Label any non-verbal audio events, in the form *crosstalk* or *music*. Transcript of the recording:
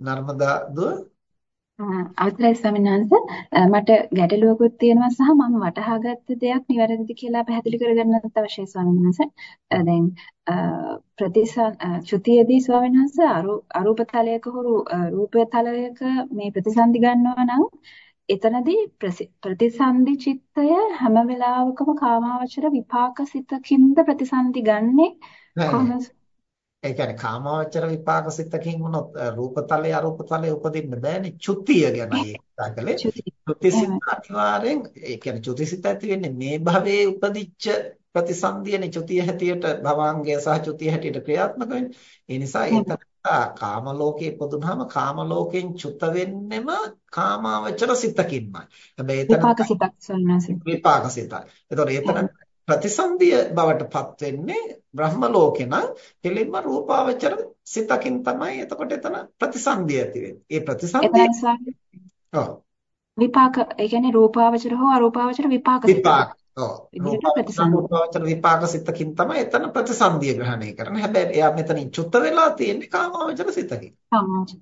නර්මදා දුව. අවසරයි ස්වාමීන් වහන්සේ. මට ගැටලුවකුත් තියෙනවා සහ මම වටහාගත්ත දෙයක් නිවැරදිද කියලා පැහැදිලි කරගන්නත් අවශ්‍යයි ස්වාමීන් වහන්සේ. දැන් ප්‍රතිසන් චුතියේදී ස්වාමීන් වහන්සේ අරූප තලයක හෝ රූප තලයක මේ ප්‍රතිසන්දි ගන්නවා නම් එතනදී ප්‍රතිසන්දි චිත්තය හැම වෙලාවකම කාමාවචර විපාක සිතකින්ද ප්‍රතිසන්දි ගන්නෙ කොහොමද ඒ කියන්නේ කාමාවචර විපාක සිතකින් වුණොත් රූපතලයේ අරූපතලයේ උපදින්න බෑනේ. චුතිය ගැනයි *laughs* කතා කළේ චුතිසිත අනිවාර්යෙන් ඒ කියන්නේ චුතිසිත ඇති වෙන්නේ මේ භවයේ උපදිච්ච ප්‍රතිසන්දියනේ. චුතිය හැටියට භවාංගය සහ චුතිය හැටියට ක්‍රියාත්මක වෙන්නේ. ඒ නිසා ඒතනත්තා කාම ලෝකේ ඉපදුනහම කාම ලෝකෙන් චුත වෙන්නෙම කාමාවචර සිතකින්මයි. හැබැයි එතන විපාක සිතක් විපාක සිතයි එතකොට ඒතන ප්‍රතිසන්දිය බවට පත් වෙන්නේ බ්‍රහ්ම ලෝකේ නම් කෙලින්ම රූපාවචර සිතකින් තමයි එතකොට එතන ප්‍රතිසන්දිය ඇති වෙන්නේ. ඒ ප්‍රතිසන්දිය ඔව් විපාක ඒ කියන්නේ රූපාවචර හෝ අරූපාවචර විපාක විපාක ඔව් රූපාවචර විපාක සිතකින් තමයි එතන ප්‍රතිසන්දිය ග්‍රහණය කරන්නේ. හැබැයි එයා මෙතනින් චුත්ත වෙලා තියෙන්නේ කාමාවචර සිතකින්. කාමාවචර